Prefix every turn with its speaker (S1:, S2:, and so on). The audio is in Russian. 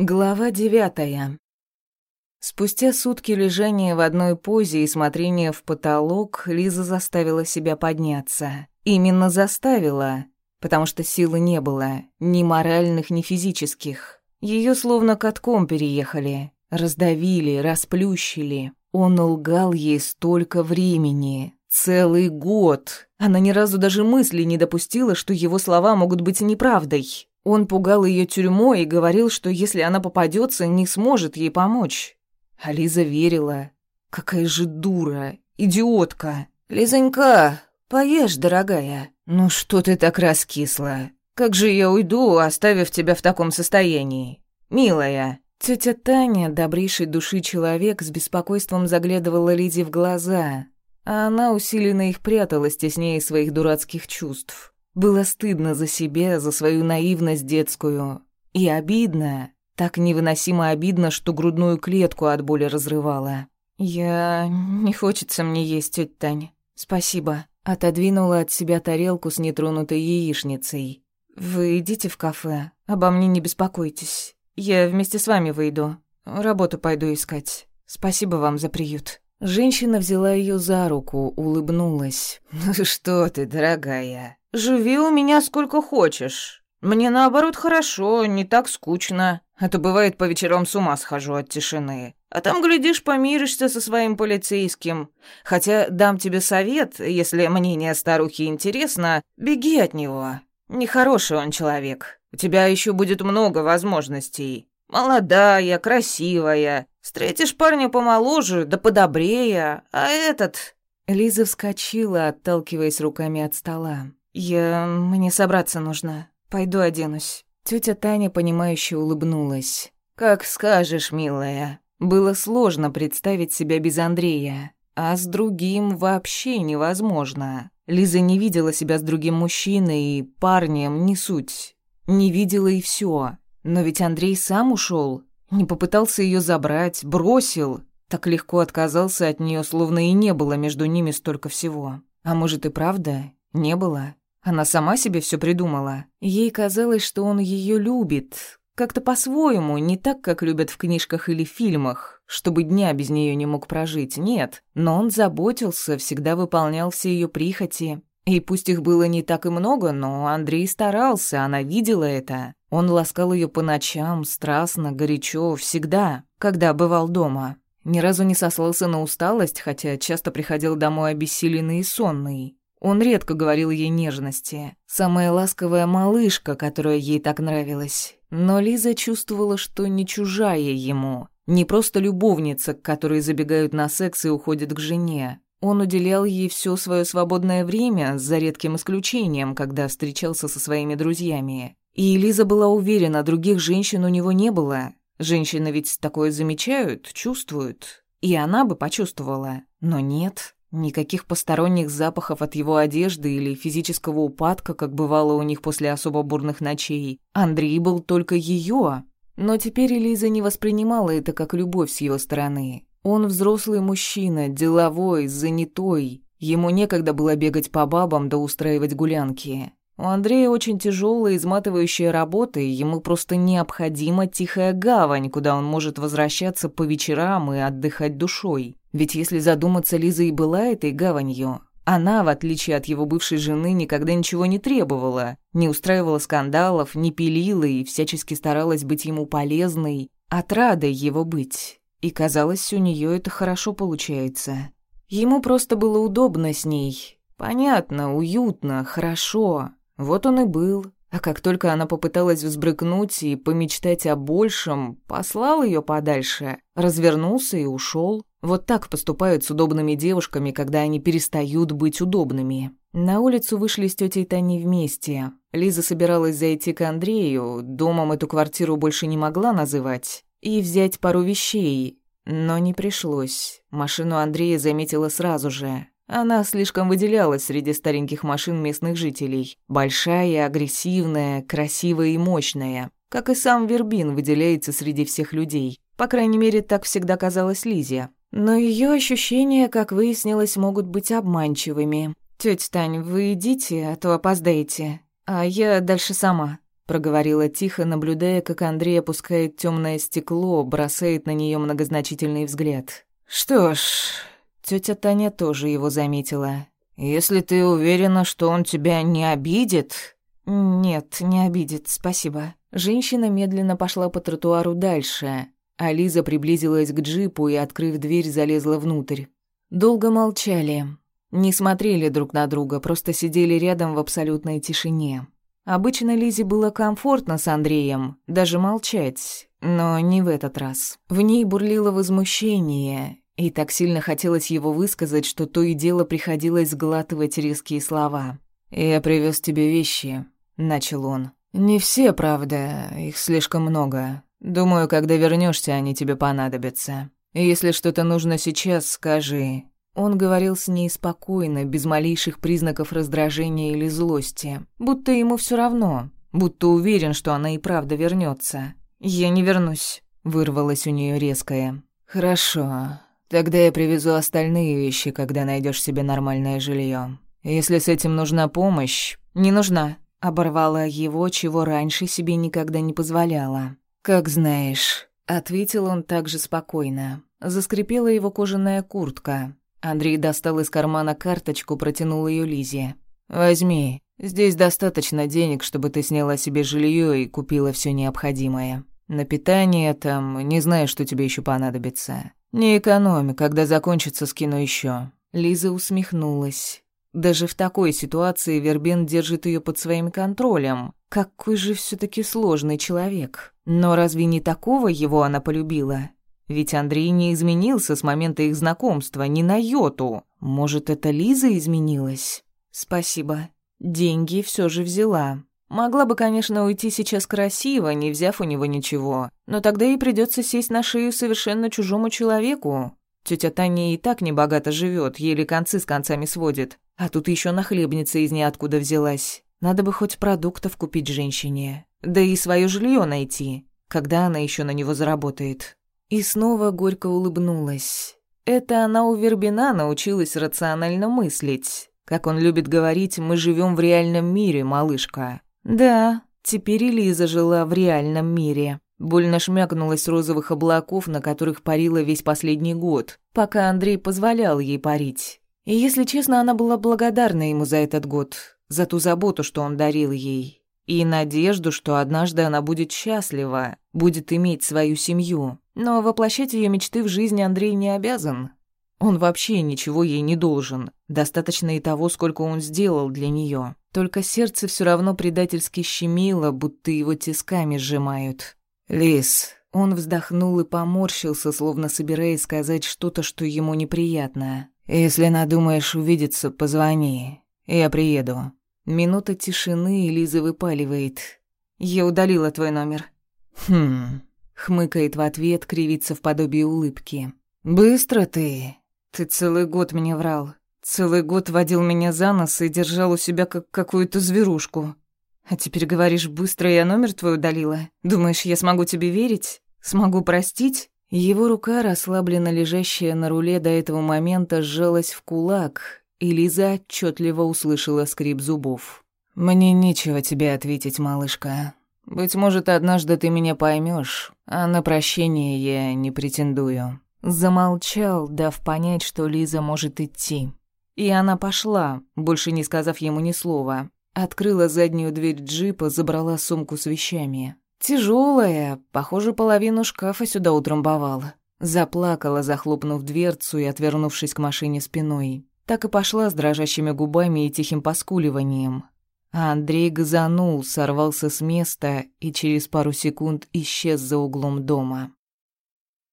S1: Глава девятая. Спустя сутки лежания в одной позе и смотрения в потолок, Лиза заставила себя подняться. Именно заставила, потому что силы не было, ни моральных, ни физических. Ее словно катком переехали, раздавили, расплющили. Он лгал ей столько времени, целый год. Она ни разу даже мысли не допустила, что его слова могут быть неправдой. Он пугал ее тюрьмой и говорил, что если она попадется, не сможет ей помочь. А Лиза верила. Какая же дура, идиотка. «Лизонька, поешь, дорогая». «Ну что ты так раскисла? Как же я уйду, оставив тебя в таком состоянии? Милая». Тетя Таня, добрейшей души человек, с беспокойством заглядывала Лизе в глаза, а она усиленно их прятала, стесняя своих дурацких чувств. Было стыдно за себя, за свою наивность детскую. И обидно, так невыносимо обидно, что грудную клетку от боли разрывала. «Я... не хочется мне есть, тётя Тань. Спасибо». Отодвинула от себя тарелку с нетронутой яичницей. «Вы идите в кафе, обо мне не беспокойтесь. Я вместе с вами выйду. Работу пойду искать. Спасибо вам за приют». Женщина взяла ее за руку, улыбнулась. «Ну что ты, дорогая, живи у меня сколько хочешь. Мне, наоборот, хорошо, не так скучно. А то, бывает, по вечерам с ума схожу от тишины. А там, глядишь, помиришься со своим полицейским. Хотя дам тебе совет, если мнение старухи интересно, беги от него. Нехороший он человек. У тебя еще будет много возможностей. Молодая, красивая. Встретишь парня помоложе, да подобрее, а этот...» Лиза вскочила, отталкиваясь руками от стола. «Я... мне собраться нужно. Пойду оденусь». Тетя Таня, понимающе улыбнулась. «Как скажешь, милая. Было сложно представить себя без Андрея, а с другим вообще невозможно. Лиза не видела себя с другим мужчиной и парнем, не суть. Не видела и все. Но ведь Андрей сам ушел, не попытался ее забрать, бросил. Так легко отказался от нее, словно и не было между ними столько всего. А может и правда, не было. Она сама себе все придумала. Ей казалось, что он ее любит. Как-то по-своему, не так, как любят в книжках или фильмах, чтобы дня без нее не мог прожить, нет. Но он заботился, всегда выполнял все ее прихоти. И пусть их было не так и много, но Андрей старался, она видела это. Он ласкал ее по ночам, страстно, горячо, всегда, когда бывал дома. Ни разу не сослался на усталость, хотя часто приходил домой обессиленный и сонный. Он редко говорил ей нежности. Самая ласковая малышка, которая ей так нравилась. Но Лиза чувствовала, что не чужая ему. Не просто любовница, к которой забегают на секс и уходят к жене. Он уделял ей все свое свободное время, за редким исключением, когда встречался со своими друзьями. И Лиза была уверена, других женщин у него не было. Женщины ведь такое замечают, чувствуют. И она бы почувствовала. Но нет. Никаких посторонних запахов от его одежды или физического упадка, как бывало у них после особо бурных ночей. Андрей был только ее. Но теперь Элиза не воспринимала это как любовь с его стороны. Он взрослый мужчина, деловой, занятой. Ему некогда было бегать по бабам да устраивать гулянки. У Андрея очень тяжелая, изматывающая работа, и ему просто необходима тихая гавань, куда он может возвращаться по вечерам и отдыхать душой. Ведь если задуматься, Лиза и была этой гаванью. Она, в отличие от его бывшей жены, никогда ничего не требовала, не устраивала скандалов, не пилила и всячески старалась быть ему полезной, отрадой его быть. И казалось, у нее это хорошо получается. Ему просто было удобно с ней. Понятно, уютно, хорошо. Вот он и был. А как только она попыталась взбрыкнуть и помечтать о большем, послал ее подальше, развернулся и ушел. Вот так поступают с удобными девушками, когда они перестают быть удобными. На улицу вышли с тетей Таней вместе. Лиза собиралась зайти к Андрею, домом эту квартиру больше не могла называть, и взять пару вещей, но не пришлось. Машину Андрея заметила сразу же. Она слишком выделялась среди стареньких машин местных жителей. Большая, агрессивная, красивая и мощная. Как и сам Вербин выделяется среди всех людей. По крайней мере, так всегда казалось Лизе. Но ее ощущения, как выяснилось, могут быть обманчивыми. «Тётя Тань, вы идите, а то опоздаете. А я дальше сама». проговорила тихо, наблюдая, как Андрей опускает темное стекло, бросает на нее многозначительный взгляд. «Что ж...» Тетя Таня тоже его заметила. «Если ты уверена, что он тебя не обидит...» «Нет, не обидит, спасибо». Женщина медленно пошла по тротуару дальше, а Лиза приблизилась к джипу и, открыв дверь, залезла внутрь. Долго молчали. Не смотрели друг на друга, просто сидели рядом в абсолютной тишине. Обычно Лизе было комфортно с Андреем, даже молчать, но не в этот раз. В ней бурлило возмущение, и так сильно хотелось его высказать, что то и дело приходилось сглатывать резкие слова. «Я привез тебе вещи», — начал он. «Не все, правда, их слишком много. Думаю, когда вернешься, они тебе понадобятся. Если что-то нужно сейчас, скажи. Он говорил с ней спокойно, без малейших признаков раздражения или злости, будто ему все равно, будто уверен, что она и правда вернется. «Я не вернусь», — вырвалось у нее резкое. «Хорошо. Тогда я привезу остальные вещи, когда найдешь себе нормальное жилье. Если с этим нужна помощь...» «Не нужна», — оборвала его, чего раньше себе никогда не позволяла. «Как знаешь», — ответил он также спокойно. Заскрипела его кожаная куртка. Андрей достал из кармана карточку, протянул ее Лизе. «Возьми. Здесь достаточно денег, чтобы ты сняла себе жилье и купила все необходимое. На питание там, не знаю, что тебе еще понадобится. Не экономи, когда закончится, скину еще. Лиза усмехнулась. Даже в такой ситуации Вербен держит ее под своим контролем. Какой же все таки сложный человек. Но разве не такого его она полюбила? Ведь Андрей не изменился с момента их знакомства, ни на йоту. Может, это Лиза изменилась? Спасибо. Деньги все же взяла. Могла бы, конечно, уйти сейчас красиво, не взяв у него ничего, но тогда ей придется сесть на шею совершенно чужому человеку. Тетя Таня и так небогато живет, еле концы с концами сводит. А тут еще нахлебница из ниоткуда взялась. Надо бы хоть продуктов купить женщине. Да и свое жилье найти. Когда она еще на него заработает? И снова горько улыбнулась. Это она у Вербина научилась рационально мыслить. Как он любит говорить, мы живем в реальном мире, малышка. Да, теперь и Лиза жила в реальном мире. Больно шмякнулась розовых облаков, на которых парила весь последний год, пока Андрей позволял ей парить. И, если честно, она была благодарна ему за этот год, за ту заботу, что он дарил ей, и надежду, что однажды она будет счастлива, будет иметь свою семью. Но воплощать ее мечты в жизни Андрей не обязан. Он вообще ничего ей не должен. Достаточно и того, сколько он сделал для нее. Только сердце все равно предательски щемило, будто его тисками сжимают. «Лис». Он вздохнул и поморщился, словно собираясь сказать что-то, что ему неприятно. «Если надумаешь увидеться, позвони. Я приеду». Минута тишины, и Лиза выпаливает. «Я удалила твой номер». «Хм...» Хмыкает в ответ, кривится в подобии улыбки. «Быстро ты!» «Ты целый год мне врал. Целый год водил меня за нос и держал у себя как какую-то зверушку. А теперь говоришь, быстро я номер твой удалила. Думаешь, я смогу тебе верить? Смогу простить?» Его рука, расслабленно лежащая на руле до этого момента, сжалась в кулак, и Лиза отчетливо услышала скрип зубов. «Мне нечего тебе ответить, малышка. Быть может, однажды ты меня поймешь, а на прощение я не претендую». Замолчал, дав понять, что Лиза может идти. И она пошла, больше не сказав ему ни слова. Открыла заднюю дверь джипа, забрала сумку с вещами. Тяжелая, похоже, половину шкафа сюда утрамбовала. Заплакала, захлопнув дверцу и отвернувшись к машине спиной. Так и пошла с дрожащими губами и тихим поскуливанием. А Андрей газанул, сорвался с места и через пару секунд исчез за углом дома.